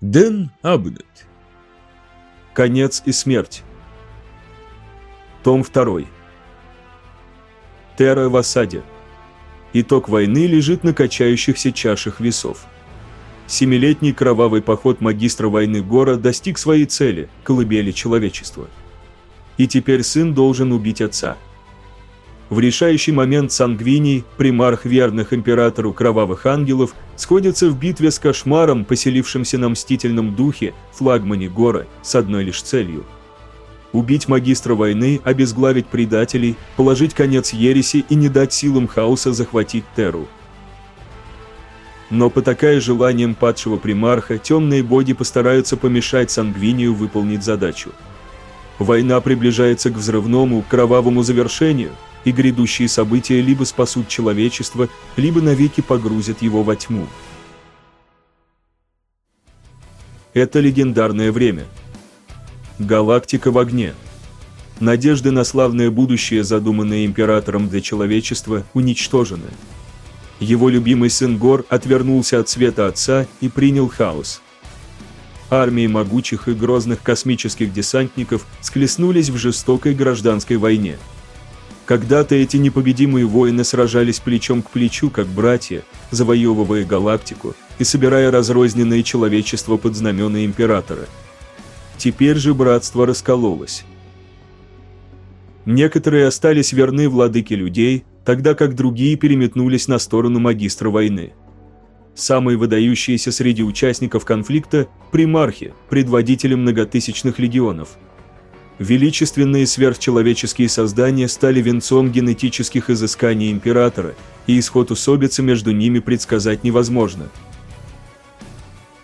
Дэн Абнет. Конец и смерть. Том 2. Терра в осаде. Итог войны лежит на качающихся чашах весов. Семилетний кровавый поход магистра войны Гора достиг своей цели – колыбели человечества. И теперь сын должен убить отца. В решающий момент Сангвиний, примарх верных императору кровавых ангелов, сходится в битве с кошмаром, поселившимся на мстительном духе, флагмане Гора, с одной лишь целью – убить магистра войны, обезглавить предателей, положить конец ереси и не дать силам хаоса захватить Терру – но потакая желанием падшего примарха, темные боги постараются помешать Сангвинию выполнить задачу. Война приближается к взрывному, кровавому завершению, и грядущие события либо спасут человечество, либо навеки погрузят его во тьму. Это легендарное время. Галактика в огне. Надежды на славное будущее, задуманное императором для человечества, уничтожены. Его любимый сын Гор отвернулся от света отца и принял хаос. Армии могучих и грозных космических десантников склеснулись в жестокой гражданской войне. Когда-то эти непобедимые воины сражались плечом к плечу, как братья, завоевывая галактику и собирая разрозненное человечество под знамена Императора. Теперь же братство раскололось. Некоторые остались верны владыке людей, тогда как другие переметнулись на сторону магистра войны. Самые выдающиеся среди участников конфликта – примархи, предводители многотысячных легионов. Величественные сверхчеловеческие создания стали венцом генетических изысканий императора, и исход усобицы между ними предсказать невозможно.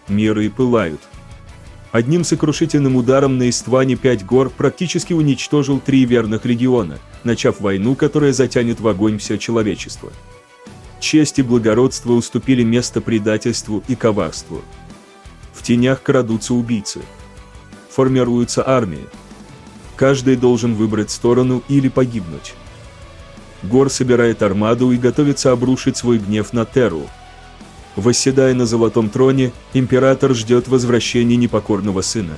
Миры пылают – Одним сокрушительным ударом на Истване пять гор практически уничтожил три верных региона, начав войну, которая затянет в огонь все человечество. Честь и благородство уступили место предательству и коварству. В тенях крадутся убийцы. Формируются армии. Каждый должен выбрать сторону или погибнуть. Гор собирает армаду и готовится обрушить свой гнев на Терру, Восседая на золотом троне, император ждет возвращения непокорного сына.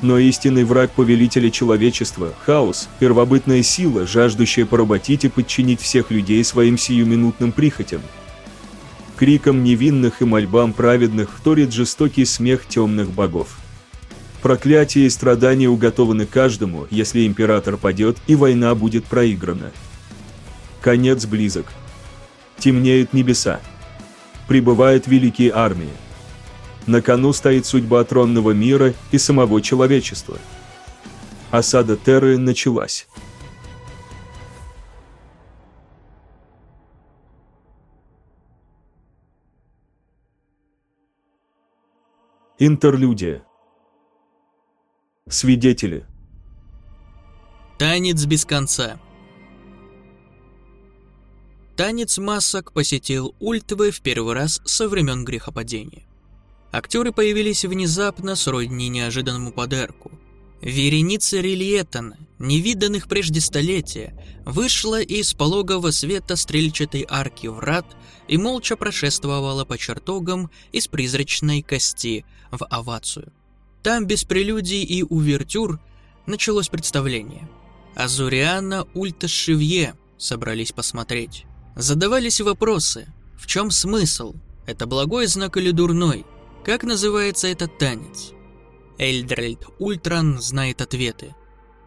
Но истинный враг повелителя человечества, хаос, первобытная сила, жаждущая поработить и подчинить всех людей своим сиюминутным прихотям. Криком невинных и мольбам праведных вторит жестокий смех темных богов. Проклятие и страдания уготованы каждому, если император падет и война будет проиграна. Конец близок. Темнеют небеса прибывают великие армии. На кону стоит судьба тронного мира и самого человечества. Осада Терры началась. Интерлюдия. Свидетели. Танец без конца. Танец масок посетил Ультвы в первый раз со времен грехопадения. Актеры появились внезапно сродни неожиданному подарку. Вереница Рильетон, невиданных прежде столетия, вышла из пологого света стрельчатой арки врат и молча прошествовала по чертогам из призрачной кости в овацию. Там без прелюдий и увертюр началось представление. Азуриана Ульта Шевье собрались посмотреть. Задавались вопросы. В чем смысл? Это благой знак или дурной? Как называется этот танец? Эльдрельд Ультран знает ответы.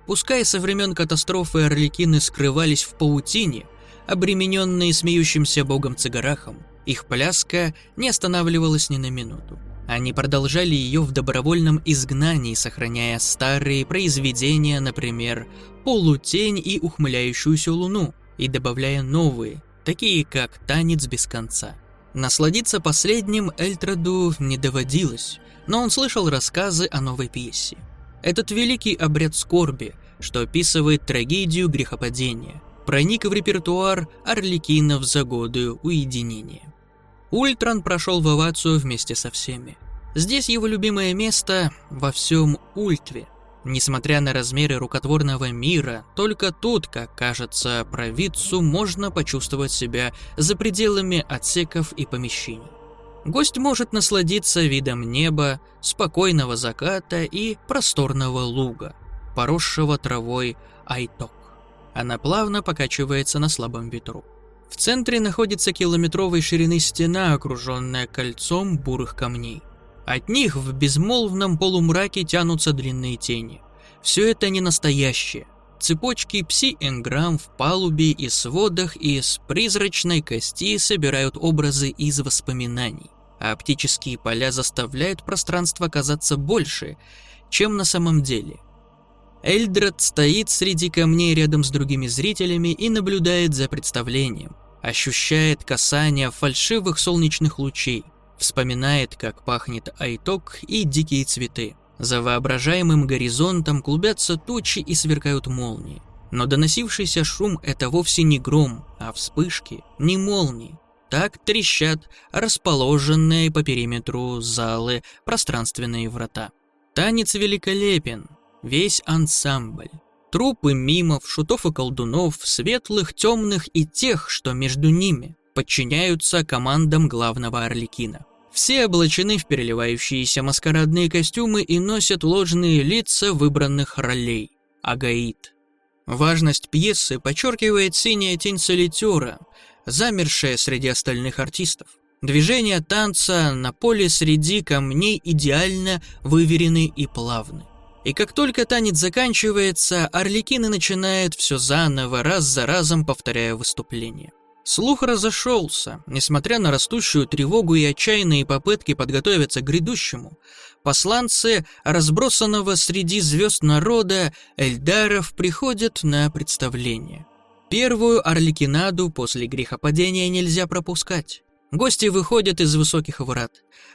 Пускай со времен катастрофы Орликины скрывались в паутине, обремененные смеющимся богом Цигарахом, их пляска не останавливалась ни на минуту. Они продолжали ее в добровольном изгнании, сохраняя старые произведения, например, «Полутень» и «Ухмыляющуюся луну», и добавляя новые, такие как «Танец без конца». Насладиться последним Эльтраду не доводилось, но он слышал рассказы о новой пьесе. Этот великий обряд скорби, что описывает трагедию грехопадения, проник в репертуар Орликинов за годы уединения. Ультран прошел в овацию вместе со всеми. Здесь его любимое место во всем Ультве, Несмотря на размеры рукотворного мира, только тут, как кажется провидцу, можно почувствовать себя за пределами отсеков и помещений. гость может насладиться видом неба, спокойного заката и просторного луга, поросшего травой Айток. Она плавно покачивается на слабом ветру. В центре находится километровой ширины стена, окруженная кольцом бурых камней. От них в безмолвном полумраке тянутся длинные тени. Все это не настоящее. Цепочки пси-энграмм в палубе и сводах из призрачной кости собирают образы из воспоминаний, а оптические поля заставляют пространство казаться больше, чем на самом деле. Эльдред стоит среди камней рядом с другими зрителями и наблюдает за представлением, ощущает касание фальшивых солнечных лучей, вспоминает, как пахнет айток и дикие цветы. За воображаемым горизонтом клубятся тучи и сверкают молнии. Но доносившийся шум — это вовсе не гром, а вспышки, не молнии. Так трещат расположенные по периметру залы пространственные врата. Танец великолепен, весь ансамбль. Трупы мимов, шутов и колдунов, светлых, темных и тех, что между ними, подчиняются командам главного Орликина. Все облачены в переливающиеся маскарадные костюмы и носят ложные лица выбранных ролей. Агаид. Важность пьесы подчеркивает синяя тень солитера, замершая среди остальных артистов. Движения танца на поле среди камней идеально выверены и плавны. И как только танец заканчивается, орликины начинают все заново, раз за разом повторяя выступление. Слух разошелся, несмотря на растущую тревогу и отчаянные попытки подготовиться к грядущему. Посланцы разбросанного среди звезд народа Эльдаров приходят на представление. Первую Орликинаду после грехопадения нельзя пропускать. Гости выходят из высоких врат.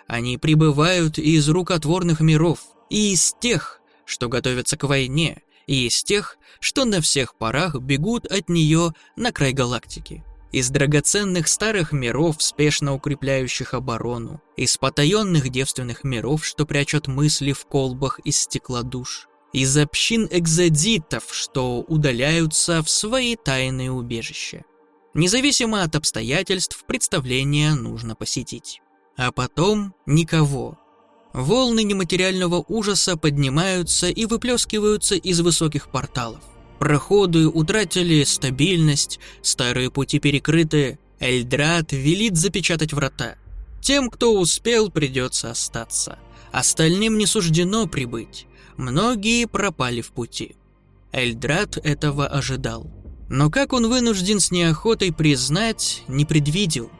Они прибывают из рукотворных миров, и из тех, что готовятся к войне, и из тех, что на всех парах бегут от нее на край галактики из драгоценных старых миров, спешно укрепляющих оборону, из потаенных девственных миров, что прячут мысли в колбах из стеклодуш, из общин экзодитов, что удаляются в свои тайные убежища. Независимо от обстоятельств, представление нужно посетить. А потом никого. Волны нематериального ужаса поднимаются и выплескиваются из высоких порталов. Проходы утратили стабильность, старые пути перекрыты, Эльдрат велит запечатать врата. Тем, кто успел, придется остаться. Остальным не суждено прибыть. Многие пропали в пути. Эльдрат этого ожидал. Но как он вынужден с неохотой признать, не предвидел.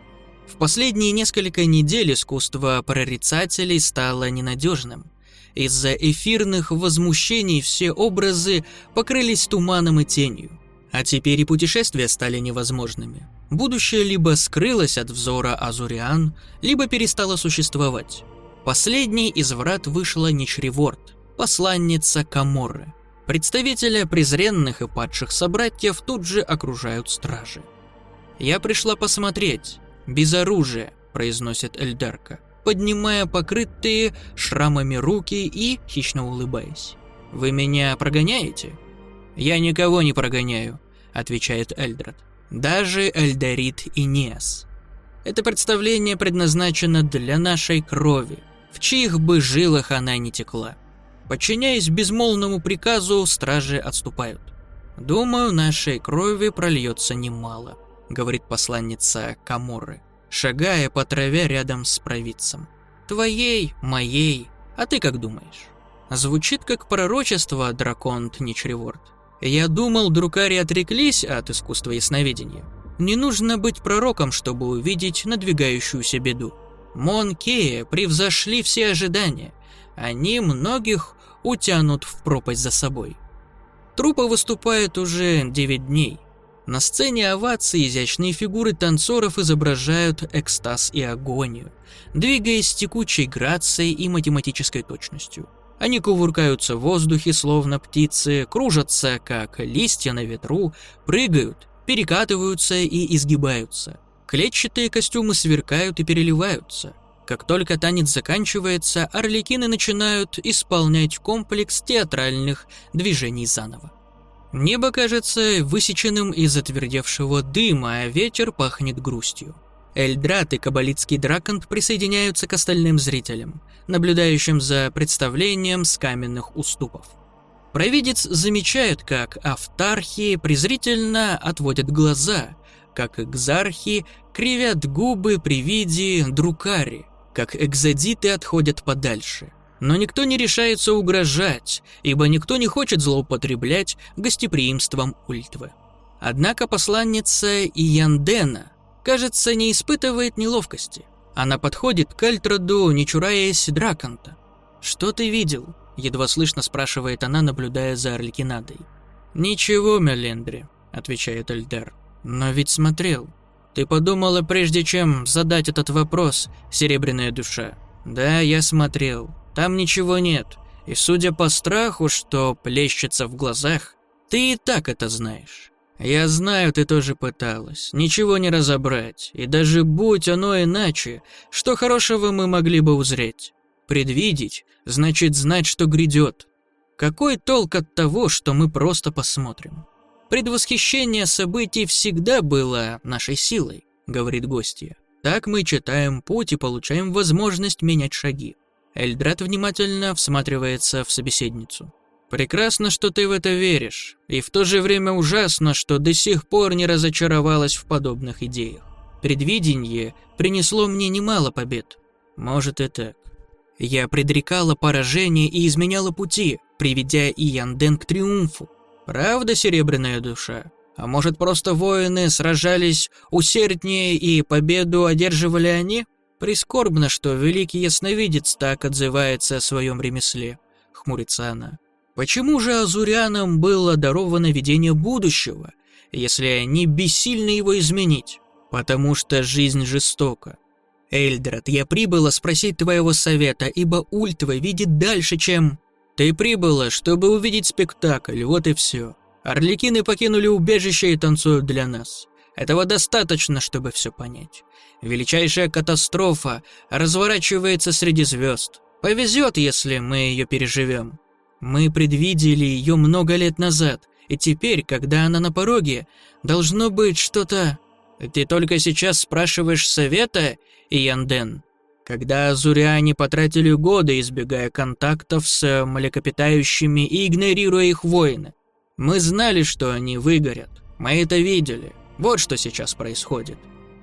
В последние несколько недель искусство прорицателей стало ненадежным. Из-за эфирных возмущений все образы покрылись туманом и тенью. А теперь и путешествия стали невозможными. Будущее либо скрылось от взора Азуриан, либо перестало существовать. Последней из врат вышла Ничреворд, посланница Каморры. Представителя презренных и падших собратьев тут же окружают стражи. «Я пришла посмотреть. Без оружия», — произносит Эльдарка поднимая покрытые шрамами руки и хищно улыбаясь. «Вы меня прогоняете?» «Я никого не прогоняю», — отвечает Эльдред. «Даже Эльдарит и Нес. Это представление предназначено для нашей крови, в чьих бы жилах она не текла. Подчиняясь безмолвному приказу, стражи отступают. «Думаю, нашей крови прольется немало», — говорит посланница Каморы шагая по траве рядом с провидцем. «Твоей, моей, а ты как думаешь?» Звучит как пророчество, дракон Тничреворд. Я думал, друкари отреклись от искусства ясновидения. Не нужно быть пророком, чтобы увидеть надвигающуюся беду. Монкея превзошли все ожидания. Они многих утянут в пропасть за собой. Трупа выступает уже 9 дней. На сцене овации изящные фигуры танцоров изображают экстаз и агонию, двигаясь с текучей грацией и математической точностью. Они кувыркаются в воздухе, словно птицы, кружатся, как листья на ветру, прыгают, перекатываются и изгибаются. Клетчатые костюмы сверкают и переливаются. Как только танец заканчивается, орликины начинают исполнять комплекс театральных движений заново. Небо кажется высеченным из затвердевшего дыма, а ветер пахнет грустью. Эльдрат и Кабалитский Драконт присоединяются к остальным зрителям, наблюдающим за представлением с каменных уступов. Провидец замечает, как автархи презрительно отводят глаза, как экзархи кривят губы при виде друкари, как экзодиты отходят подальше. Но никто не решается угрожать, ибо никто не хочет злоупотреблять гостеприимством Ультвы. Однако посланница Ияндена, кажется, не испытывает неловкости. Она подходит к Эльтраду, не чураясь Драконта. «Что ты видел?» – едва слышно спрашивает она, наблюдая за Орликинадой. «Ничего, Мелендри», – отвечает Эльдер. «Но ведь смотрел. Ты подумала, прежде чем задать этот вопрос, Серебряная душа?» «Да, я смотрел. Там ничего нет. И судя по страху, что плещется в глазах, ты и так это знаешь. Я знаю, ты тоже пыталась. Ничего не разобрать. И даже будь оно иначе, что хорошего мы могли бы узреть? Предвидеть значит знать, что грядет. Какой толк от того, что мы просто посмотрим? Предвосхищение событий всегда было нашей силой, говорит гостья. Так мы читаем путь и получаем возможность менять шаги. Эльдрат внимательно всматривается в собеседницу. «Прекрасно, что ты в это веришь, и в то же время ужасно, что до сих пор не разочаровалась в подобных идеях. Предвидение принесло мне немало побед. Может и так. Я предрекала поражение и изменяла пути, приведя Иянден к триумфу. Правда, серебряная душа? А может, просто воины сражались усерднее и победу одерживали они?» «Прискорбно, что великий ясновидец так отзывается о своем ремесле», — хмурится она. «Почему же азурянам было даровано видение будущего, если они бессильны его изменить? Потому что жизнь жестока. Эльдрат, я прибыла спросить твоего совета, ибо Ультва видит дальше, чем... Ты прибыла, чтобы увидеть спектакль, вот и все. Орликины покинули убежище и танцуют для нас. Этого достаточно, чтобы все понять. Величайшая катастрофа разворачивается среди звезд. Повезет, если мы ее переживем. Мы предвидели ее много лет назад, и теперь, когда она на пороге, должно быть что-то... Ты только сейчас спрашиваешь совета, Иянден? Когда азуриане потратили годы, избегая контактов с млекопитающими и игнорируя их воины. Мы знали, что они выгорят. Мы это видели. Вот что сейчас происходит.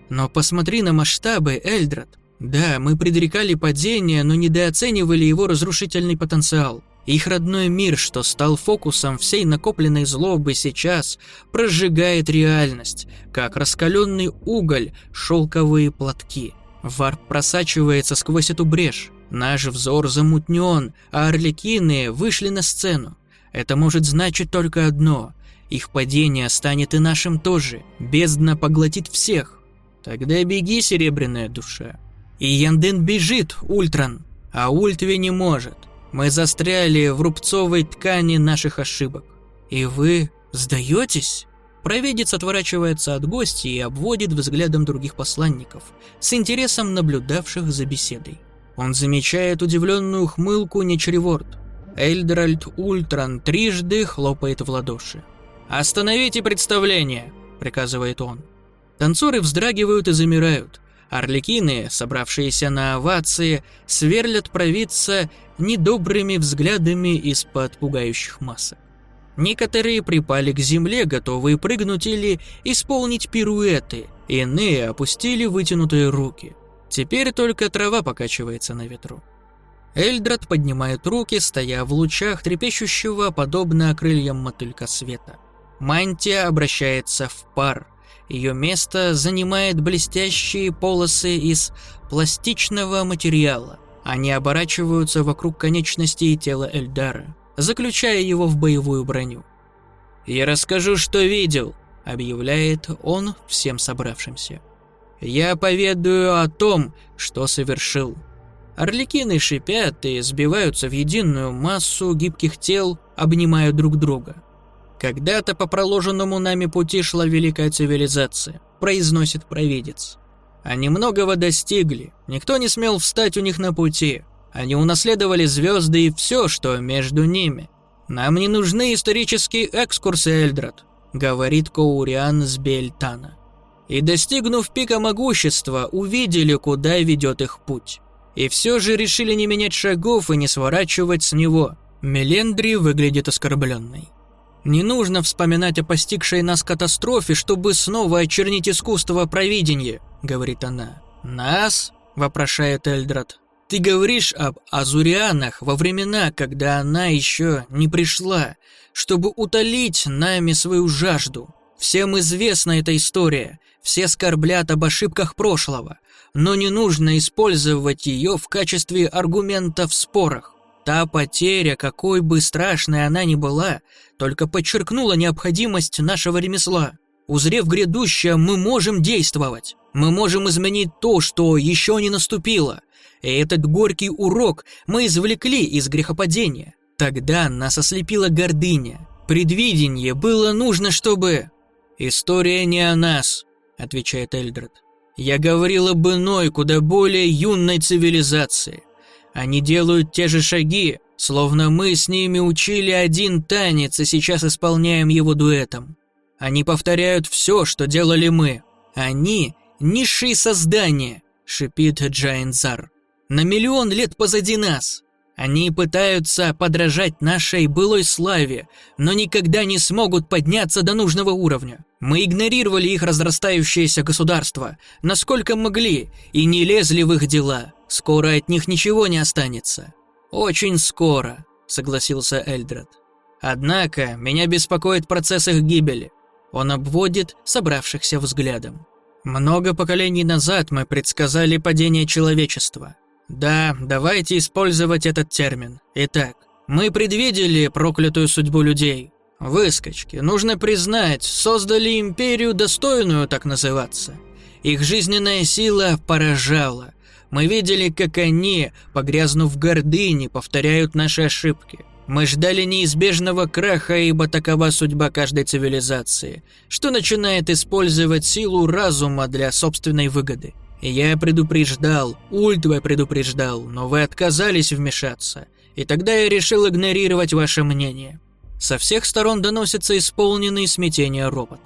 Но посмотри на масштабы, Эльдрат. Да, мы предрекали падение, но недооценивали его разрушительный потенциал. Их родной мир, что стал фокусом всей накопленной злобы сейчас, прожигает реальность, как раскаленный уголь, шелковые платки. Варп просачивается сквозь эту брешь. Наш взор замутнен, а орликины вышли на сцену. Это может значить только одно. Их падение станет и нашим тоже. Бездна поглотит всех. Тогда беги, серебряная душа. И Янден бежит, Ультран, а Ультве не может. Мы застряли в рубцовой ткани наших ошибок. И вы сдаетесь? Провидец отворачивается от гостя и обводит взглядом других посланников, с интересом наблюдавших за беседой. Он замечает удивленную ухмылку Нечреворд. Эльдральд Ультран трижды хлопает в ладоши. «Остановите представление!» – приказывает он. Танцоры вздрагивают и замирают. Орликины, собравшиеся на овации, сверлят провидца недобрыми взглядами из-под пугающих масок. Некоторые припали к земле, готовые прыгнуть или исполнить пируэты, иные опустили вытянутые руки. Теперь только трава покачивается на ветру. Эльдрат поднимает руки, стоя в лучах трепещущего, подобно крыльям мотылька света. Мантия обращается в пар – ее место занимает блестящие полосы из пластичного материала. Они оборачиваются вокруг конечностей тела Эльдара, заключая его в боевую броню. «Я расскажу, что видел», — объявляет он всем собравшимся. «Я поведаю о том, что совершил». Орликины шипят и сбиваются в единую массу гибких тел, обнимая друг друга. «Когда-то по проложенному нами пути шла великая цивилизация», – произносит провидец. «Они многого достигли, никто не смел встать у них на пути. Они унаследовали звезды и все, что между ними. Нам не нужны исторические экскурсы, Эльдрат», – говорит Коуриан с Бельтана. и, достигнув пика могущества, увидели, куда ведет их путь. И все же решили не менять шагов и не сворачивать с него. Мелендри выглядит оскорбленной. Не нужно вспоминать о постигшей нас катастрофе, чтобы снова очернить искусство провидения, говорит она. Нас? вопрошает Эльдрат. Ты говоришь об азурианах во времена, когда она еще не пришла, чтобы утолить нами свою жажду. Всем известна эта история, все скорблят об ошибках прошлого, но не нужно использовать ее в качестве аргумента в спорах. Та потеря, какой бы страшной она ни была, только подчеркнула необходимость нашего ремесла. Узрев грядущее, мы можем действовать. Мы можем изменить то, что еще не наступило. И этот горький урок мы извлекли из грехопадения. Тогда нас ослепила гордыня. Предвидение было нужно, чтобы... «История не о нас», — отвечает Эльдред. «Я говорил об иной, куда более юной цивилизации. Они делают те же шаги, словно мы с ними учили один танец и сейчас исполняем его дуэтом. Они повторяют все, что делали мы. Они — низшие создания, шипит Джайнзар. На миллион лет позади нас. Они пытаются подражать нашей былой славе, но никогда не смогут подняться до нужного уровня. Мы игнорировали их разрастающееся государство, насколько могли, и не лезли в их дела. Скоро от них ничего не останется. Очень скоро, согласился Эльдред. Однако меня беспокоит процесс их гибели. Он обводит собравшихся взглядом. Много поколений назад мы предсказали падение человечества. Да, давайте использовать этот термин. Итак, мы предвидели проклятую судьбу людей. Выскочки, нужно признать, создали империю, достойную так называться. Их жизненная сила поражала. Мы видели, как они, погрязнув в гордыне, повторяют наши ошибки. Мы ждали неизбежного краха, ибо такова судьба каждой цивилизации, что начинает использовать силу разума для собственной выгоды. И я предупреждал, Ультве предупреждал, но вы отказались вмешаться. И тогда я решил игнорировать ваше мнение. Со всех сторон доносится исполненный смятения робот.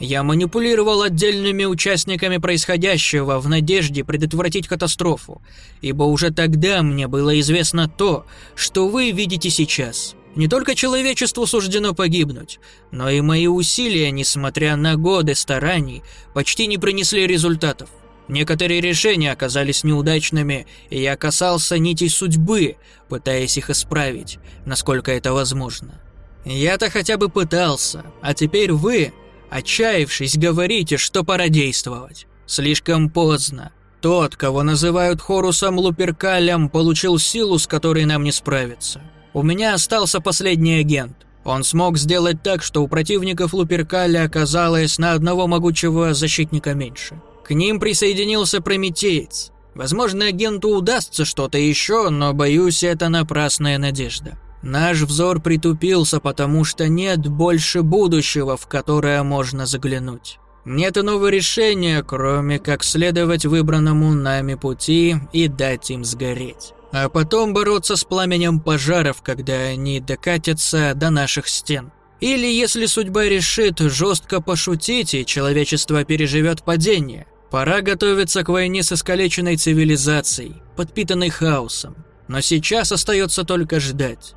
Я манипулировал отдельными участниками происходящего в надежде предотвратить катастрофу, ибо уже тогда мне было известно то, что вы видите сейчас. Не только человечеству суждено погибнуть, но и мои усилия, несмотря на годы стараний, почти не принесли результатов. Некоторые решения оказались неудачными, и я касался нитей судьбы, пытаясь их исправить, насколько это возможно. Я-то хотя бы пытался, а теперь вы, отчаявшись, говорите, что пора действовать. Слишком поздно. Тот, кого называют Хорусом Луперкалем, получил силу, с которой нам не справиться. У меня остался последний агент. Он смог сделать так, что у противников Луперкаля оказалось на одного могучего защитника меньше. К ним присоединился Прометеец. Возможно, агенту удастся что-то еще, но, боюсь, это напрасная надежда. Наш взор притупился, потому что нет больше будущего, в которое можно заглянуть. Нет иного решения, кроме как следовать выбранному нами пути и дать им сгореть. А потом бороться с пламенем пожаров, когда они докатятся до наших стен. Или если судьба решит жестко пошутить, и человечество переживет падение. Пора готовиться к войне с искалеченной цивилизацией, подпитанной хаосом. Но сейчас остается только ждать.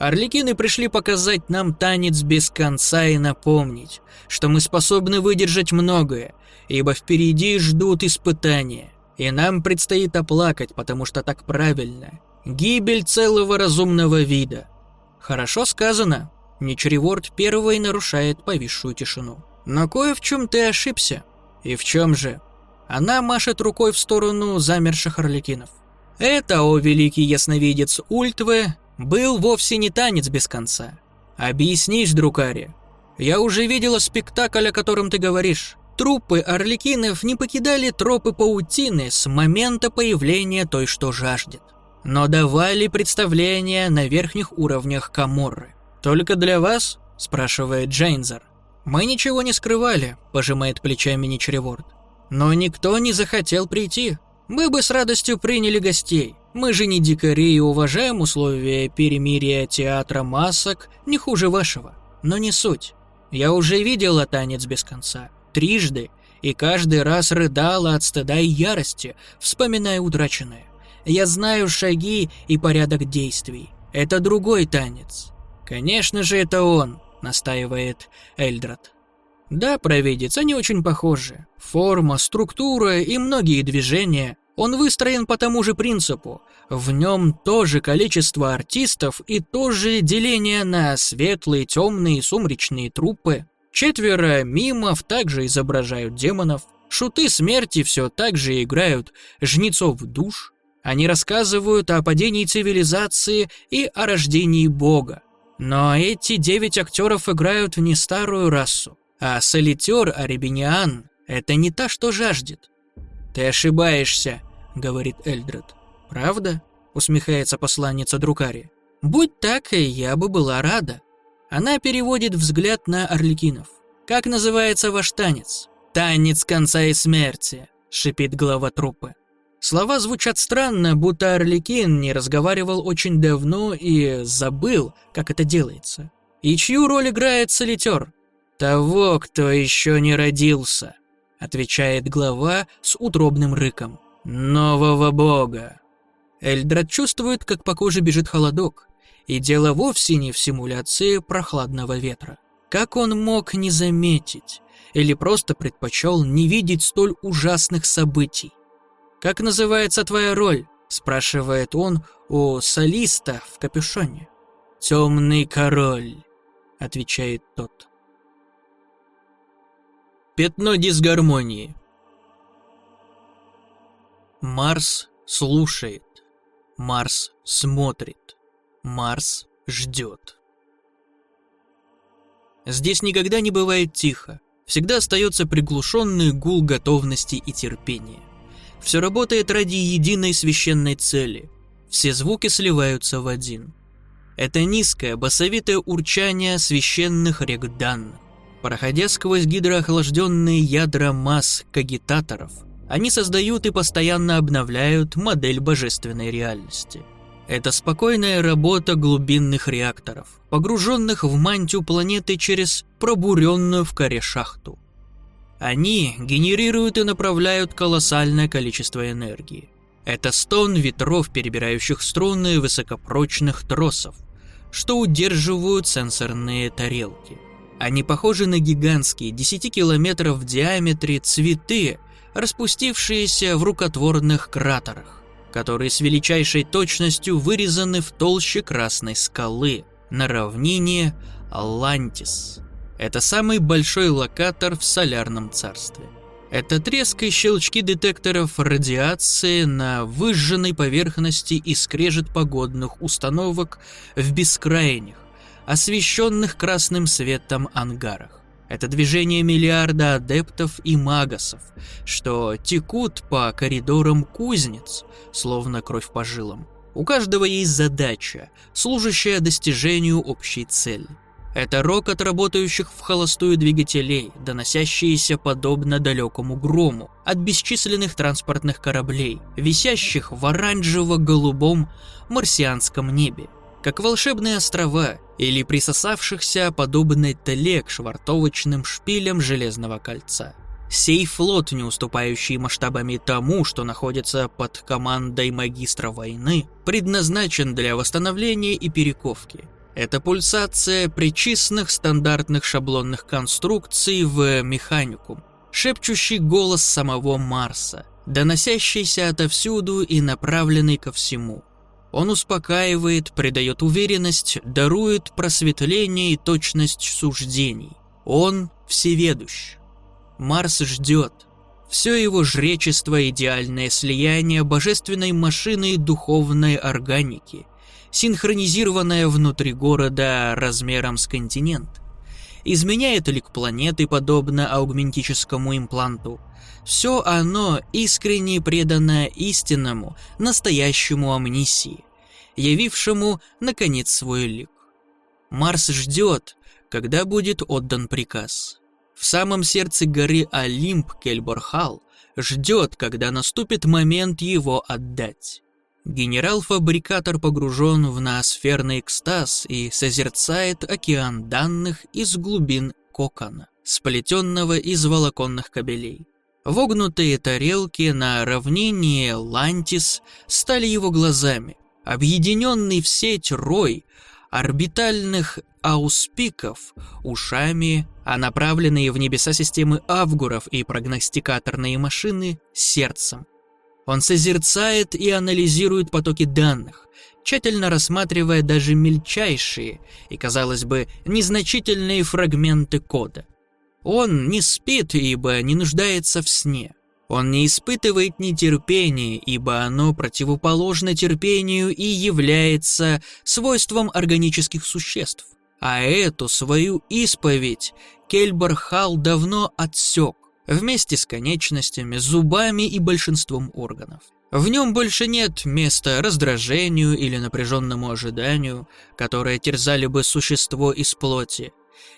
Орликины пришли показать нам танец без конца и напомнить, что мы способны выдержать многое, ибо впереди ждут испытания, и нам предстоит оплакать, потому что так правильно. Гибель целого разумного вида. Хорошо сказано. Ничреворд первый нарушает повисшую тишину. Но кое в чем ты ошибся. И в чем же? Она машет рукой в сторону замерших орликинов. Это, о великий ясновидец Ультве, был вовсе не танец без конца. Объяснишь, друкари. Я уже видела спектакль, о котором ты говоришь. Трупы орликинов не покидали тропы паутины с момента появления той, что жаждет. Но давали представления на верхних уровнях Каморры. «Только для вас?» – спрашивает Джейнзер. «Мы ничего не скрывали», – пожимает плечами Ничреворд. Но никто не захотел прийти. Мы бы с радостью приняли гостей. Мы же не дикари и уважаем условия перемирия театра масок не хуже вашего. Но не суть. Я уже видела танец без конца. Трижды. и каждый раз рыдала от стыда и ярости, вспоминая утраченное. Я знаю шаги и порядок действий. Это другой танец. Конечно же, это он, настаивает Эльдрат. Да, провидец, они очень похожи. Форма, структура и многие движения. Он выстроен по тому же принципу. В нем тоже количество артистов и тоже деление на светлые, темные и сумречные трупы. Четверо мимов также изображают демонов. Шуты смерти все так же играют жнецов душ. Они рассказывают о падении цивилизации и о рождении Бога. Но эти девять актеров играют не старую расу, а солитер Аребиниан — это не та, что жаждет. «Ты ошибаешься», — говорит Эльдред. «Правда?» — усмехается посланница Друкари. «Будь так, я бы была рада». Она переводит взгляд на Орликинов. «Как называется ваш танец?» «Танец конца и смерти», — шипит глава труппы. Слова звучат странно, будто Орликин не разговаривал очень давно и забыл, как это делается. И чью роль играет солитер? Того, кто еще не родился, отвечает глава с утробным рыком. Нового бога. Эльдрат чувствует, как по коже бежит холодок. И дело вовсе не в симуляции прохладного ветра. Как он мог не заметить? Или просто предпочел не видеть столь ужасных событий? «Как называется твоя роль?» – спрашивает он у солиста в капюшоне. «Темный король», – отвечает тот. Пятно дисгармонии. Марс слушает. Марс смотрит. Марс ждет. Здесь никогда не бывает тихо. Всегда остается приглушенный гул готовности и терпения. Все работает ради единой священной цели. Все звуки сливаются в один. Это низкое, басовитое урчание священных рек Дан. Проходя сквозь гидроохлажденные ядра масс кагитаторов, они создают и постоянно обновляют модель божественной реальности. Это спокойная работа глубинных реакторов, погруженных в мантию планеты через пробуренную в коре шахту. Они генерируют и направляют колоссальное количество энергии. Это стон ветров, перебирающих струны высокопрочных тросов, что удерживают сенсорные тарелки. Они похожи на гигантские 10 километров в диаметре цветы, распустившиеся в рукотворных кратерах, которые с величайшей точностью вырезаны в толще красной скалы на равнине Алантис. Это самый большой локатор в солярном царстве. Это треск и щелчки детекторов радиации на выжженной поверхности и скрежет погодных установок в бескрайних, освещенных красным светом ангарах. Это движение миллиарда адептов и магасов, что текут по коридорам кузнец, словно кровь по жилам. У каждого есть задача, служащая достижению общей цели. Это рокот работающих в холостую двигателей, доносящиеся подобно далекому грому от бесчисленных транспортных кораблей, висящих в оранжево-голубом марсианском небе, как волшебные острова или присосавшихся подобно теле к швартовочным шпилям Железного кольца. Сей флот, не уступающий масштабами тому, что находится под командой магистра войны, предназначен для восстановления и перековки – это пульсация причисных стандартных шаблонных конструкций в механикум, шепчущий голос самого Марса, доносящийся отовсюду и направленный ко всему. Он успокаивает, придает уверенность, дарует просветление и точность суждений. Он всеведущ. Марс ждет. Все его жречество – идеальное слияние божественной машины и духовной органики – синхронизированная внутри города размером с континент. Изменяет лик планеты подобно аугментическому импланту. Все оно искренне предано истинному, настоящему амнисии, явившему, наконец, свой лик. Марс ждет, когда будет отдан приказ. В самом сердце горы Олимп Кельборхал ждет, когда наступит момент его отдать. Генерал-фабрикатор погружен в ноосферный экстаз и созерцает океан данных из глубин кокона, сплетенного из волоконных кабелей. Вогнутые тарелки на равнине Лантис стали его глазами. Объединенный в сеть рой орбитальных ауспиков, ушами, а направленные в небеса системы авгуров и прогностикаторные машины — сердцем. Он созерцает и анализирует потоки данных, тщательно рассматривая даже мельчайшие и, казалось бы, незначительные фрагменты кода. Он не спит, ибо не нуждается в сне. Он не испытывает нетерпения, ибо оно противоположно терпению и является свойством органических существ. А эту свою исповедь Кельбер Халл давно отсек, вместе с конечностями, зубами и большинством органов. В нем больше нет места раздражению или напряженному ожиданию, которые терзали бы существо из плоти.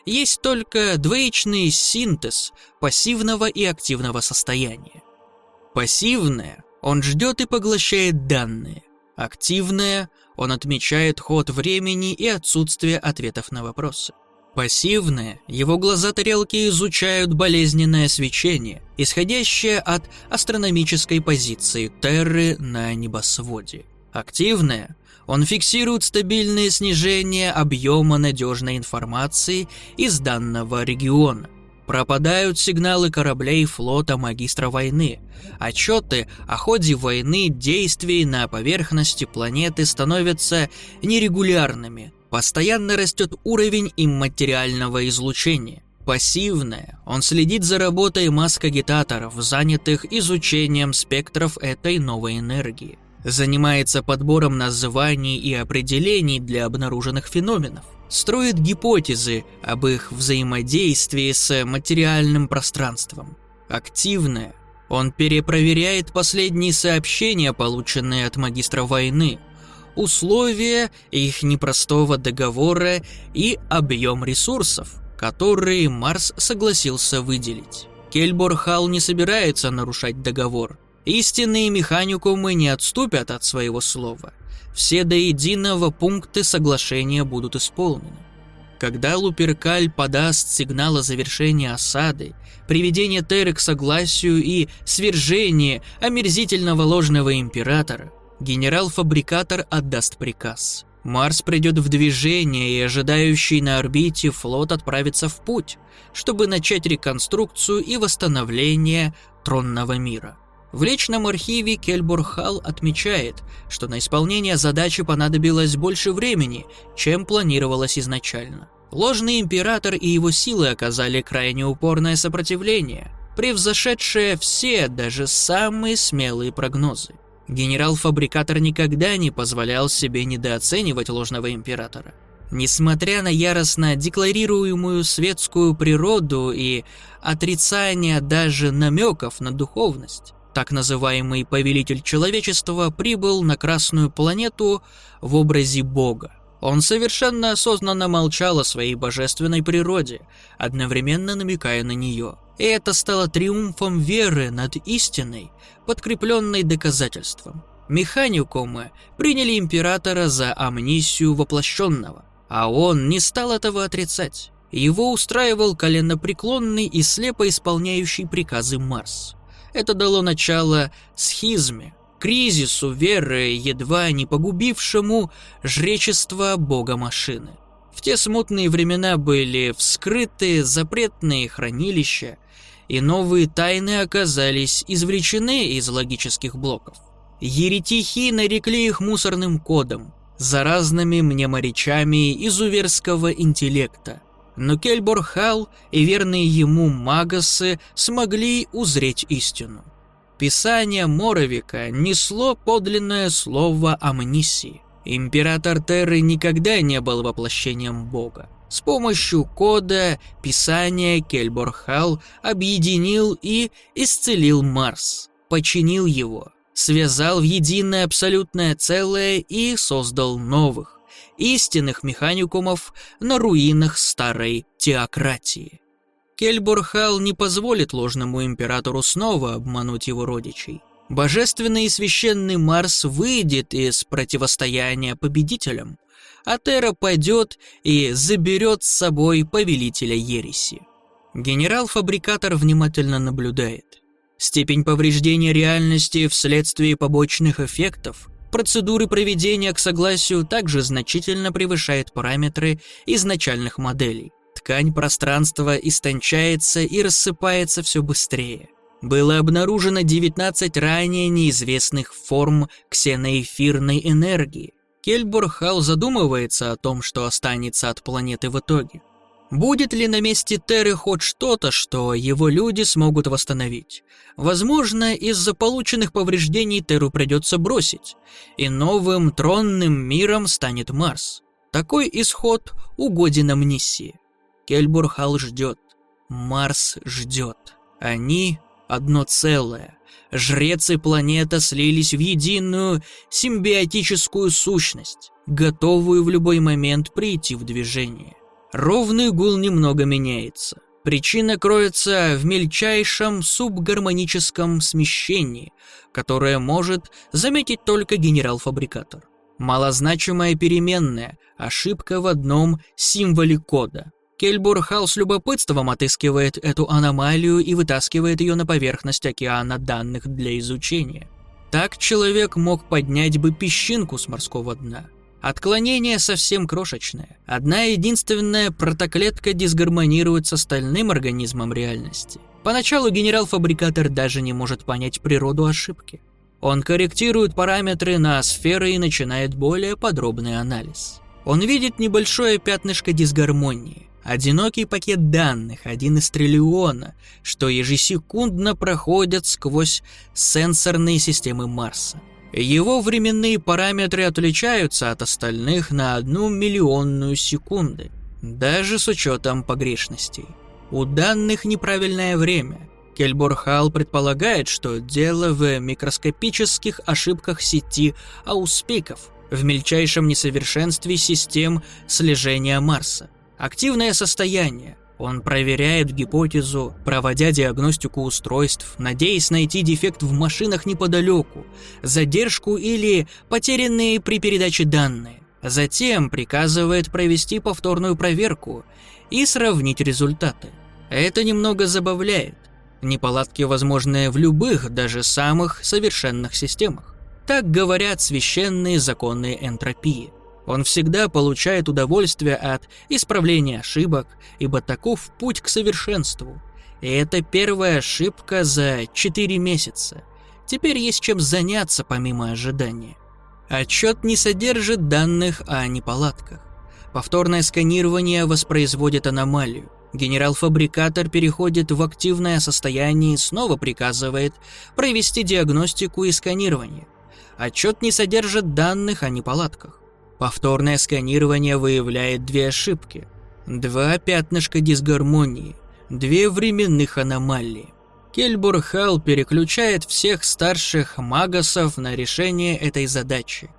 Есть только двоичный синтез пассивного и активного состояния. Пассивное – он ждет и поглощает данные. Активное – он отмечает ход времени и отсутствие ответов на вопросы. Пассивное, его глаза тарелки изучают болезненное свечение, исходящее от астрономической позиции Терры на небосводе. Активное, он фиксирует стабильное снижение объема надежной информации из данного региона. Пропадают сигналы кораблей флота магистра войны. Отчеты о ходе войны действий на поверхности планеты становятся нерегулярными, Постоянно растет уровень имматериального излучения. Пассивное. Он следит за работой маск-агитаторов, занятых изучением спектров этой новой энергии. Занимается подбором названий и определений для обнаруженных феноменов. Строит гипотезы об их взаимодействии с материальным пространством. Активное. Он перепроверяет последние сообщения, полученные от магистра войны, условия их непростого договора и объем ресурсов, которые Марс согласился выделить. Кельборхал не собирается нарушать договор. Истинные механикумы не отступят от своего слова. Все до единого пункты соглашения будут исполнены. Когда Луперкаль подаст сигнал о завершении осады, приведение Теры к согласию и свержение омерзительного ложного императора, генерал-фабрикатор отдаст приказ. Марс придет в движение, и ожидающий на орбите флот отправится в путь, чтобы начать реконструкцию и восстановление тронного мира. В личном архиве Кельбурхал отмечает, что на исполнение задачи понадобилось больше времени, чем планировалось изначально. Ложный император и его силы оказали крайне упорное сопротивление, превзошедшее все, даже самые смелые прогнозы. Генерал-фабрикатор никогда не позволял себе недооценивать ложного императора. Несмотря на яростно декларируемую светскую природу и отрицание даже намеков на духовность, так называемый повелитель человечества прибыл на Красную планету в образе Бога. Он совершенно осознанно молчал о своей божественной природе, одновременно намекая на нее. И это стало триумфом веры над истиной, подкрепленной доказательством. Механикумы приняли императора за амнисию воплощенного, а он не стал этого отрицать. Его устраивал коленопреклонный и слепо исполняющий приказы Марс. Это дало начало схизме, кризису веры, едва не погубившему жречество бога машины. В те смутные времена были вскрыты запретные хранилища, и новые тайны оказались извлечены из логических блоков. Еретихи нарекли их мусорным кодом, заразными мнеморечами изуверского интеллекта. Но Кельборхал и верные ему магасы смогли узреть истину. Писание Моровика несло подлинное слово амнисии. Император Терры никогда не был воплощением Бога. С помощью кода Писания Кельборхал объединил и исцелил Марс, починил его, связал в единое абсолютное целое и создал новых, истинных механикумов на руинах старой теократии. Кельбурхал не позволит ложному императору снова обмануть его родичей. Божественный и священный Марс выйдет из противостояния победителям, а Терра пойдет и заберет с собой повелителя Ереси. Генерал-фабрикатор внимательно наблюдает. Степень повреждения реальности вследствие побочных эффектов процедуры проведения к согласию также значительно превышает параметры изначальных моделей. Ткань пространства истончается и рассыпается все быстрее. Было обнаружено 19 ранее неизвестных форм ксеноэфирной энергии. Кельбурхал задумывается о том, что останется от планеты в итоге. Будет ли на месте Терры хоть что-то, что его люди смогут восстановить? Возможно, из-за полученных повреждений Терру придется бросить, и новым тронным миром станет Марс. Такой исход угоден амнисии. Кельбурхал ждет. Марс ждет. Они одно целое. Жрец и планета слились в единую симбиотическую сущность, готовую в любой момент прийти в движение. Ровный гул немного меняется. Причина кроется в мельчайшем субгармоническом смещении, которое может заметить только генерал-фабрикатор. Малозначимая переменная, ошибка в одном символе кода. Кельбурхал с любопытством отыскивает эту аномалию и вытаскивает ее на поверхность океана данных для изучения. Так человек мог поднять бы песчинку с морского дна. Отклонение совсем крошечное. Одна единственная протоклетка дисгармонирует с остальным организмом реальности. Поначалу генерал-фабрикатор даже не может понять природу ошибки. Он корректирует параметры на сферы и начинает более подробный анализ. Он видит небольшое пятнышко дисгармонии. Одинокий пакет данных, один из триллиона, что ежесекундно проходят сквозь сенсорные системы Марса. Его временные параметры отличаются от остальных на одну миллионную секунды, даже с учетом погрешностей. У данных неправильное время. Кельборхал предполагает, что дело в микроскопических ошибках сети ауспиков, в мельчайшем несовершенстве систем слежения Марса. Активное состояние. Он проверяет гипотезу, проводя диагностику устройств, надеясь найти дефект в машинах неподалеку, задержку или потерянные при передаче данные. Затем приказывает провести повторную проверку и сравнить результаты. Это немного забавляет. Неполадки возможны в любых, даже самых совершенных системах. Так говорят священные законы энтропии – он всегда получает удовольствие от исправления ошибок, ибо таков путь к совершенству. И это первая ошибка за 4 месяца. Теперь есть чем заняться помимо ожидания. Отчет не содержит данных о неполадках. Повторное сканирование воспроизводит аномалию. Генерал-фабрикатор переходит в активное состояние и снова приказывает провести диагностику и сканирование. Отчет не содержит данных о неполадках. Повторное сканирование выявляет две ошибки. Два пятнышка дисгармонии, две временных аномалии. Кельбурхал переключает всех старших магасов на решение этой задачи.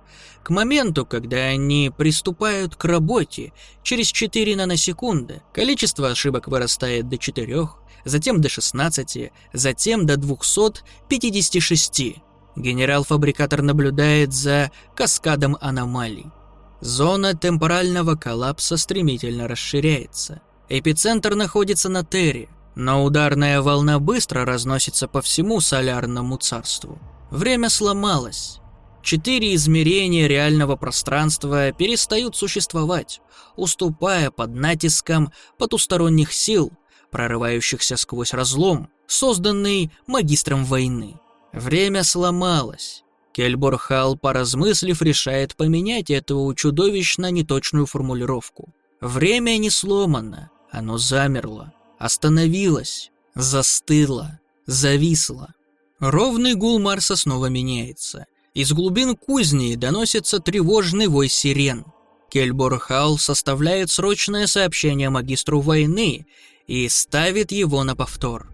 К моменту, когда они приступают к работе, через 4 наносекунды, количество ошибок вырастает до 4, затем до 16, затем до 256. Генерал-фабрикатор наблюдает за каскадом аномалий. Зона темпорального коллапса стремительно расширяется. Эпицентр находится на Терре, но ударная волна быстро разносится по всему солярному царству. Время сломалось. Четыре измерения реального пространства перестают существовать, уступая под натиском потусторонних сил, прорывающихся сквозь разлом, созданный магистром войны. Время сломалось. Кельборхал, поразмыслив, решает поменять эту чудовищно неточную формулировку. Время не сломано, оно замерло, остановилось, застыло, зависло. Ровный гул Марса снова меняется. Из глубин кузни доносится тревожный вой сирен. Кельборхал составляет срочное сообщение магистру войны и ставит его на повтор.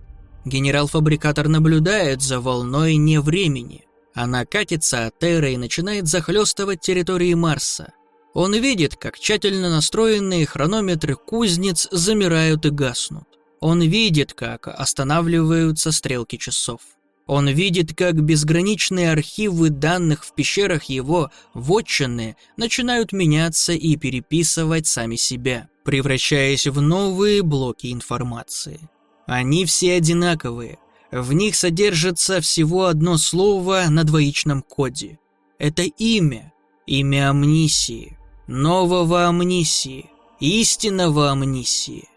Генерал-фабрикатор наблюдает за волной не времени – она катится от Терры и начинает захлестывать территории Марса. Он видит, как тщательно настроенные хронометры кузнец замирают и гаснут. Он видит, как останавливаются стрелки часов. Он видит, как безграничные архивы данных в пещерах его вотчины начинают меняться и переписывать сами себя, превращаясь в новые блоки информации. Они все одинаковые, В них содержится всего одно слово на двоичном коде. Это имя, имя амнисии, нового амнисии, истинного амнисии.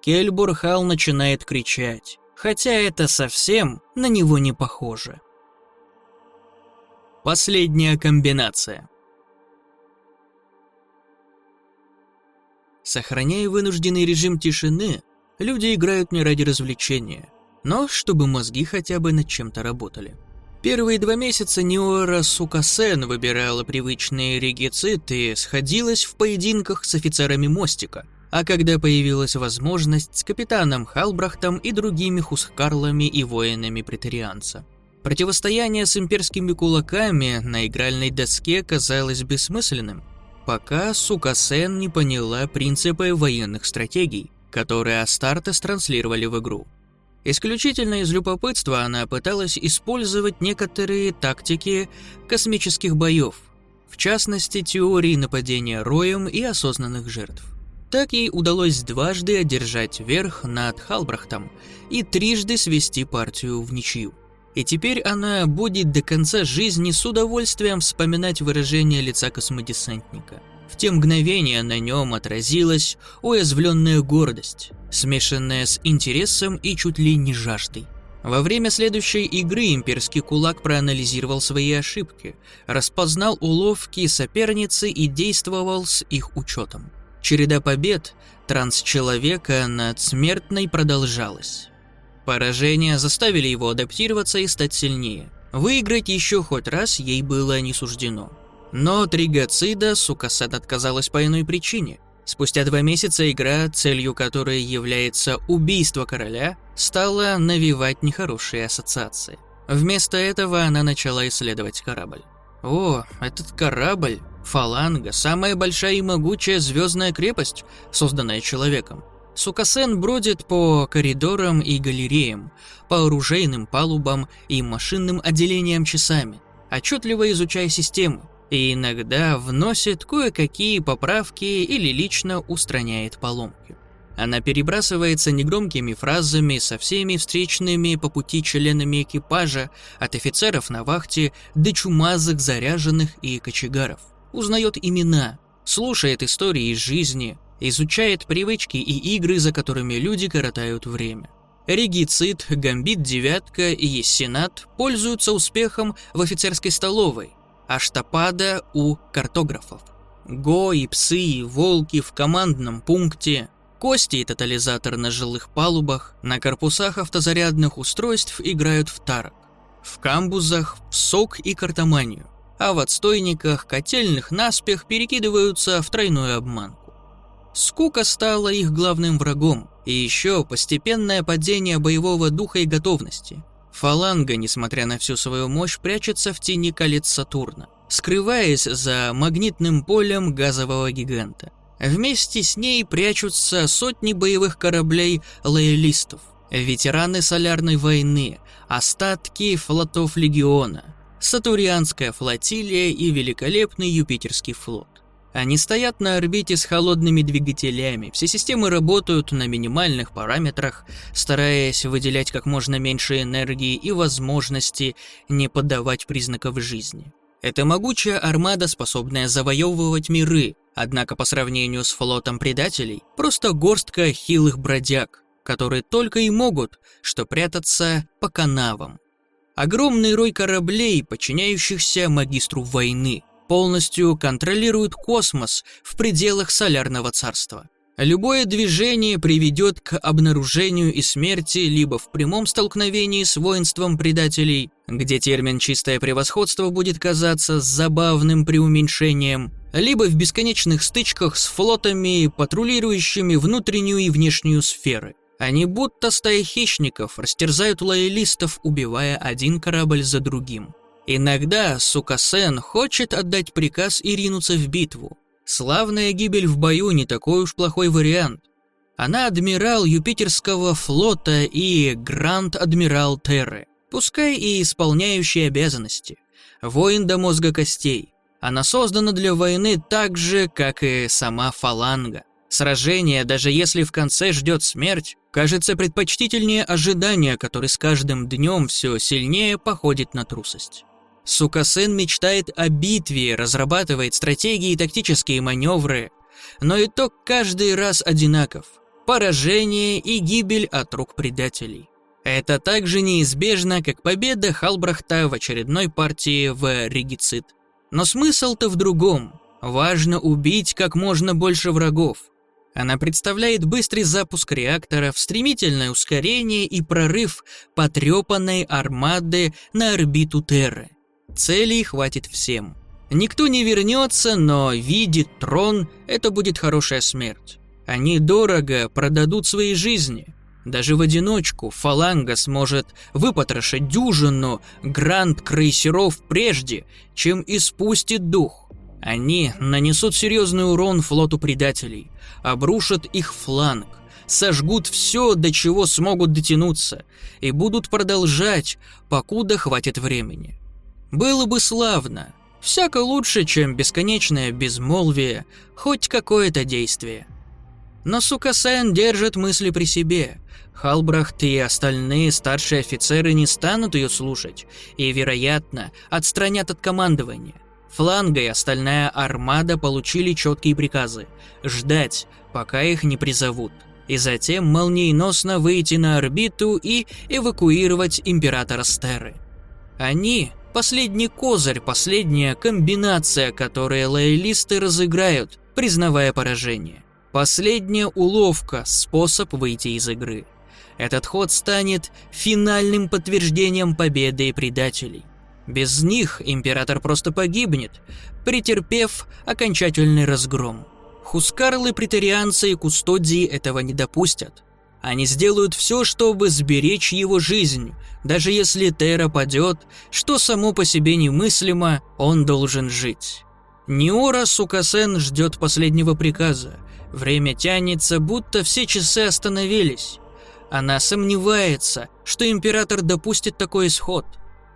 Кельбурхал начинает кричать, хотя это совсем на него не похоже. Последняя комбинация. Сохраняя вынужденный режим тишины, люди играют не ради развлечения, но чтобы мозги хотя бы над чем-то работали. Первые два месяца Ниора Сукасен выбирала привычные регициты и сходилась в поединках с офицерами мостика, а когда появилась возможность с капитаном Халбрахтом и другими хускарлами и воинами претарианца. Противостояние с имперскими кулаками на игральной доске казалось бессмысленным, пока Сукасен не поняла принципы военных стратегий, которые Астартес транслировали в игру. Исключительно из любопытства она пыталась использовать некоторые тактики космических боев, в частности теории нападения роем и осознанных жертв. Так ей удалось дважды одержать верх над Халбрахтом и трижды свести партию в ничью. И теперь она будет до конца жизни с удовольствием вспоминать выражение лица космодесантника. В те мгновения на нем отразилась уязвленная гордость, смешанная с интересом и чуть ли не жаждой. Во время следующей игры имперский кулак проанализировал свои ошибки, распознал уловки соперницы и действовал с их учетом. Череда побед трансчеловека над смертной продолжалась. Поражения заставили его адаптироваться и стать сильнее. Выиграть еще хоть раз ей было не суждено. Но Тригоцида Сукасад отказалась по иной причине. Спустя два месяца игра, целью которой является убийство короля, стала навевать нехорошие ассоциации. Вместо этого она начала исследовать корабль. О, этот корабль, фаланга, самая большая и могучая звездная крепость, созданная человеком. Сукасен бродит по коридорам и галереям, по оружейным палубам и машинным отделениям часами, отчетливо изучая систему, и иногда вносит кое-какие поправки или лично устраняет поломки. Она перебрасывается негромкими фразами со всеми встречными по пути членами экипажа, от офицеров на вахте до чумазых, заряженных и кочегаров. Узнает имена, слушает истории из жизни, изучает привычки и игры, за которыми люди коротают время. Регицид, Гамбит Девятка и Ессенат пользуются успехом в офицерской столовой, а Штапада у картографов. Го и псы, и волки в командном пункте, кости и тотализатор на жилых палубах, на корпусах автозарядных устройств играют в тарок, в камбузах в сок и картоманию, а в отстойниках котельных наспех перекидываются в тройную обманку. Скука стала их главным врагом, и еще постепенное падение боевого духа и готовности. Фаланга, несмотря на всю свою мощь, прячется в тени колец Сатурна, скрываясь за магнитным полем газового гиганта. Вместе с ней прячутся сотни боевых кораблей лоялистов, ветераны Солярной войны, остатки флотов Легиона, Сатурианская флотилия и великолепный Юпитерский флот. Они стоят на орбите с холодными двигателями, все системы работают на минимальных параметрах, стараясь выделять как можно меньше энергии и возможности не подавать признаков жизни. Это могучая армада, способная завоевывать миры, однако по сравнению с флотом предателей, просто горстка хилых бродяг, которые только и могут, что прятаться по канавам. Огромный рой кораблей, подчиняющихся магистру войны – полностью контролируют космос в пределах Солярного царства. Любое движение приведет к обнаружению и смерти либо в прямом столкновении с воинством предателей, где термин «чистое превосходство» будет казаться забавным преуменьшением, либо в бесконечных стычках с флотами, патрулирующими внутреннюю и внешнюю сферы. Они будто стая хищников растерзают лоялистов, убивая один корабль за другим. Иногда Сукасен хочет отдать приказ и ринуться в битву. Славная гибель в бою не такой уж плохой вариант. Она адмирал Юпитерского флота и гранд-адмирал Терры, пускай и исполняющий обязанности. Воин до мозга костей. Она создана для войны так же, как и сама фаланга. Сражение, даже если в конце ждет смерть, кажется предпочтительнее ожидания, который с каждым днем все сильнее походит на трусость. Сукасен мечтает о битве, разрабатывает стратегии и тактические маневры, но итог каждый раз одинаков – поражение и гибель от рук предателей. Это также неизбежно, как победа Халбрахта в очередной партии в регицид. Но смысл-то в другом. Важно убить как можно больше врагов. Она представляет быстрый запуск реакторов, стремительное ускорение и прорыв потрепанной армады на орбиту Терры. Целей хватит всем. Никто не вернется, но видит трон, это будет хорошая смерть. Они дорого продадут свои жизни. Даже в одиночку фаланга сможет выпотрошить дюжину гранд-крейсеров прежде, чем испустит дух. Они нанесут серьезный урон флоту предателей, обрушат их фланг, сожгут все, до чего смогут дотянуться, и будут продолжать, покуда хватит времени. Было бы славно, всяко лучше, чем бесконечное безмолвие, хоть какое-то действие. Но Сукасен держит мысли при себе. Халбрахт и остальные старшие офицеры не станут ее слушать и, вероятно, отстранят от командования. Фланга и остальная армада получили четкие приказы – ждать, пока их не призовут, и затем молниеносно выйти на орбиту и эвакуировать императора Стеры. Они – последний козырь, последняя комбинация, которую лоялисты разыграют, признавая поражение. Последняя уловка – способ выйти из игры. Этот ход станет финальным подтверждением победы предателей. Без них император просто погибнет, претерпев окончательный разгром. Хускарлы, претарианцы и кустодии этого не допустят. Они сделают все, чтобы сберечь его жизнь. Даже если Тера падет, что само по себе немыслимо, он должен жить. Неора Сукасен ждет последнего приказа. Время тянется, будто все часы остановились. Она сомневается, что император допустит такой исход.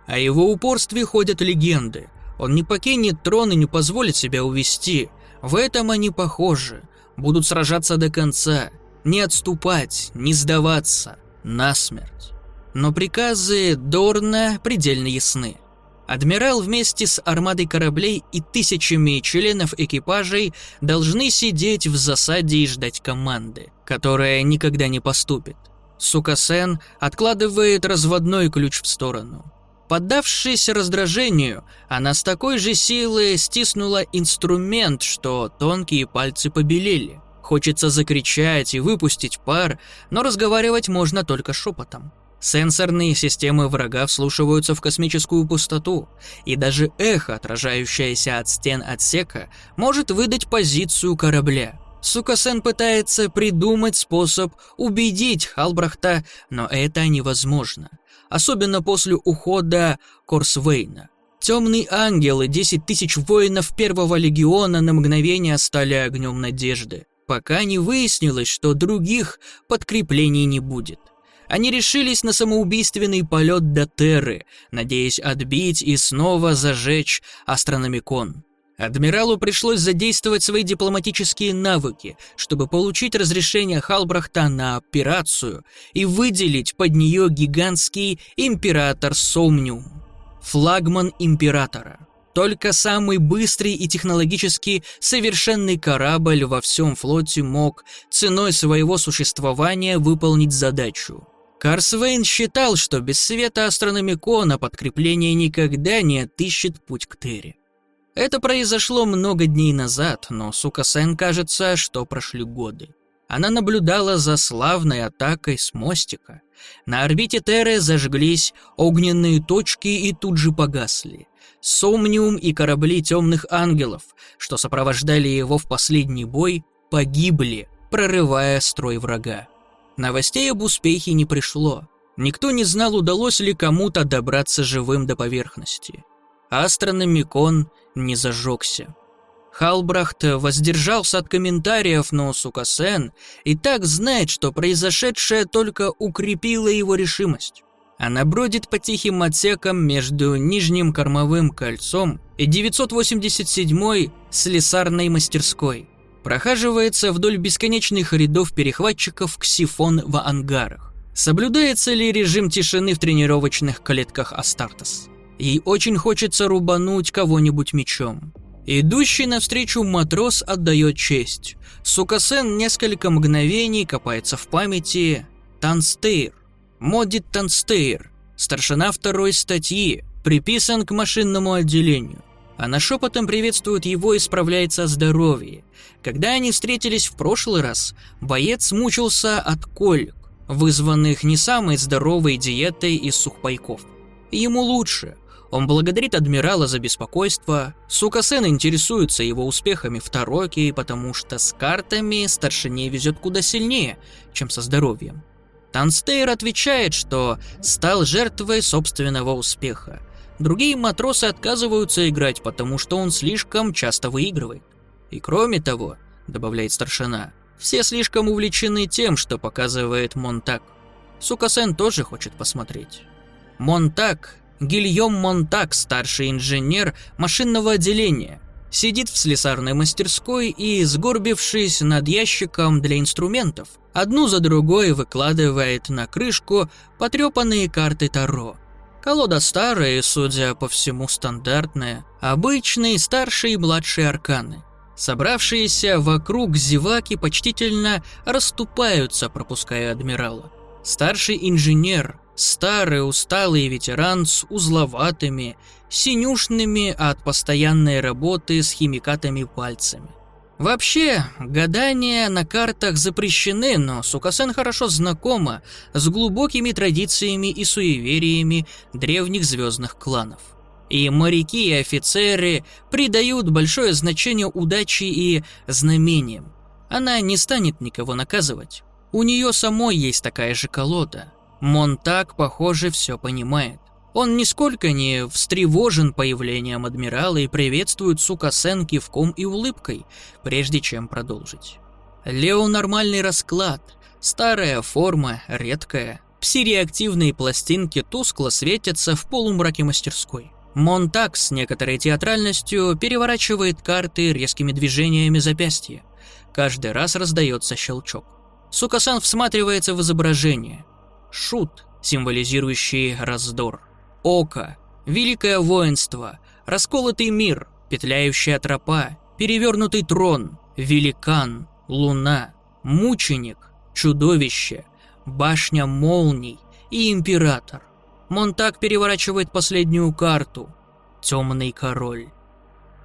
О его упорстве ходят легенды. Он не покинет трон и не позволит себя увести. В этом они похожи. Будут сражаться до конца. Не отступать, не сдаваться. Насмерть. Но приказы Дорна предельно ясны. Адмирал вместе с армадой кораблей и тысячами членов экипажей должны сидеть в засаде и ждать команды, которая никогда не поступит. Сукасен откладывает разводной ключ в сторону. Поддавшись раздражению, она с такой же силой стиснула инструмент, что тонкие пальцы побелели. Хочется закричать и выпустить пар, но разговаривать можно только шепотом. Сенсорные системы врага вслушиваются в космическую пустоту, и даже эхо, отражающееся от стен отсека, может выдать позицию корабля. Сукасен пытается придумать способ убедить Халбрахта, но это невозможно. Особенно после ухода Корсвейна. Темный ангел и 10 тысяч воинов Первого Легиона на мгновение стали огнем надежды, пока не выяснилось, что других подкреплений не будет. Они решились на самоубийственный полет до Терры, надеясь отбить и снова зажечь астрономикон. Адмиралу пришлось задействовать свои дипломатические навыки, чтобы получить разрешение Халбрахта на операцию и выделить под нее гигантский император Сомниум, флагман императора. Только самый быстрый и технологически совершенный корабль во всем флоте мог ценой своего существования выполнить задачу. Карсвейн считал, что без света астрономикона подкрепление никогда не отыщет путь к Терре. Это произошло много дней назад, но сука Сен кажется, что прошли годы. Она наблюдала за славной атакой с мостика. На орбите Терры зажглись огненные точки и тут же погасли. Сомниум и корабли темных ангелов, что сопровождали его в последний бой, погибли, прорывая строй врага. Новостей об успехе не пришло. Никто не знал, удалось ли кому-то добраться живым до поверхности. Астрономикон не зажегся. Халбрахт воздержался от комментариев, но Сукасен и так знает, что произошедшее только укрепило его решимость. Она бродит по тихим отсекам между Нижним кормовым кольцом и 987-й слесарной мастерской – прохаживается вдоль бесконечных рядов перехватчиков ксифон в ангарах. Соблюдается ли режим тишины в тренировочных клетках Астартес? Ей очень хочется рубануть кого-нибудь мечом. Идущий навстречу матрос отдает честь. Сукасен несколько мгновений копается в памяти. Танстейр. Модит Танстейр. Старшина второй статьи. Приписан к машинному отделению. Она шепотом приветствует его и справляется о здоровье. Когда они встретились в прошлый раз, боец мучился от колик, вызванных не самой здоровой диетой из сухпайков. Ему лучше. Он благодарит адмирала за беспокойство. Сукасен интересуется его успехами в Тароке, потому что с картами старшине везет куда сильнее, чем со здоровьем. Танстейр отвечает, что стал жертвой собственного успеха. Другие матросы отказываются играть, потому что он слишком часто выигрывает. И кроме того, добавляет старшина, все слишком увлечены тем, что показывает Монтак. Сукасен тоже хочет посмотреть. Монтак, Гильем Монтак, старший инженер машинного отделения, сидит в слесарной мастерской и, сгорбившись над ящиком для инструментов, одну за другой выкладывает на крышку потрепанные карты Таро – Колода старая судя по всему, стандартная. Обычные старшие и младшие арканы. Собравшиеся вокруг зеваки почтительно расступаются, пропуская адмирала. Старший инженер, старый усталый ветеран с узловатыми, синюшными от постоянной работы с химикатами пальцами. Вообще, гадания на картах запрещены, но Сукасен хорошо знакома с глубокими традициями и суевериями древних звездных кланов. И моряки и офицеры придают большое значение удаче и знамениям. Она не станет никого наказывать. У нее самой есть такая же колода. Монтак, похоже, все понимает. Он нисколько не встревожен появлением адмирала и приветствует Сукасен кивком и улыбкой, прежде чем продолжить. Лео нормальный расклад, старая форма, редкая. Пси-реактивные пластинки тускло светятся в полумраке мастерской. Монтак с некоторой театральностью переворачивает карты резкими движениями запястья. Каждый раз раздается щелчок. Сукасан всматривается в изображение. Шут, символизирующий раздор. Око, великое воинство, расколотый мир, петляющая тропа, перевернутый трон, великан, луна, мученик, чудовище, башня молний и император. Монтак переворачивает последнюю карту. Темный король.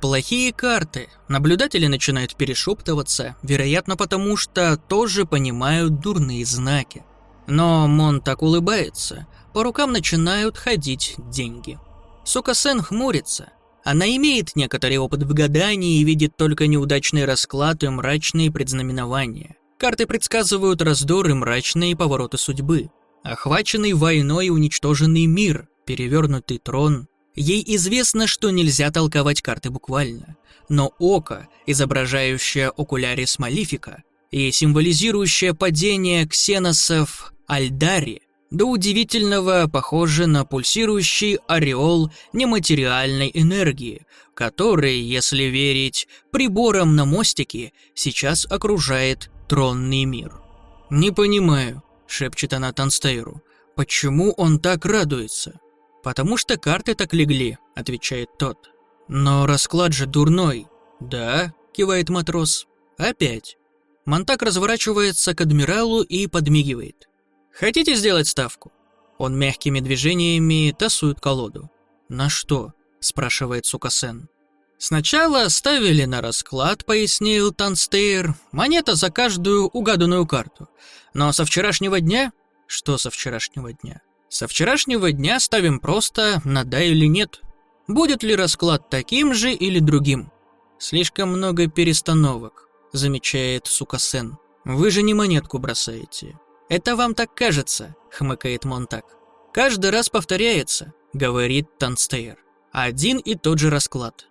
Плохие карты. Наблюдатели начинают перешептываться, вероятно потому, что тоже понимают дурные знаки. Но Монтак улыбается, по рукам начинают ходить деньги. Сукасен хмурится. Она имеет некоторый опыт в гадании и видит только неудачный расклад и мрачные предзнаменования. Карты предсказывают раздор и мрачные повороты судьбы. Охваченный войной и уничтоженный мир, перевернутый трон. Ей известно, что нельзя толковать карты буквально. Но око, изображающее окулярис Малифика, и символизирующее падение ксеносов Альдари, до удивительного похоже на пульсирующий ореол нематериальной энергии, который, если верить приборам на мостике, сейчас окружает тронный мир. «Не понимаю», — шепчет она Танстейру, — «почему он так радуется?» «Потому что карты так легли», — отвечает тот. «Но расклад же дурной». «Да», — кивает матрос. «Опять». Монтак разворачивается к адмиралу и подмигивает. Хотите сделать ставку?» Он мягкими движениями тасует колоду. «На что?» – спрашивает Сукасен. «Сначала ставили на расклад», — пояснил Танстейр. «Монета за каждую угаданную карту. Но со вчерашнего дня...» «Что со вчерашнего дня?» «Со вчерашнего дня ставим просто на «да» или «нет». Будет ли расклад таким же или другим?» «Слишком много перестановок», — замечает Сукасен. «Вы же не монетку бросаете. «Это вам так кажется», — хмыкает Монтак. «Каждый раз повторяется», — говорит Танстейр. «Один и тот же расклад.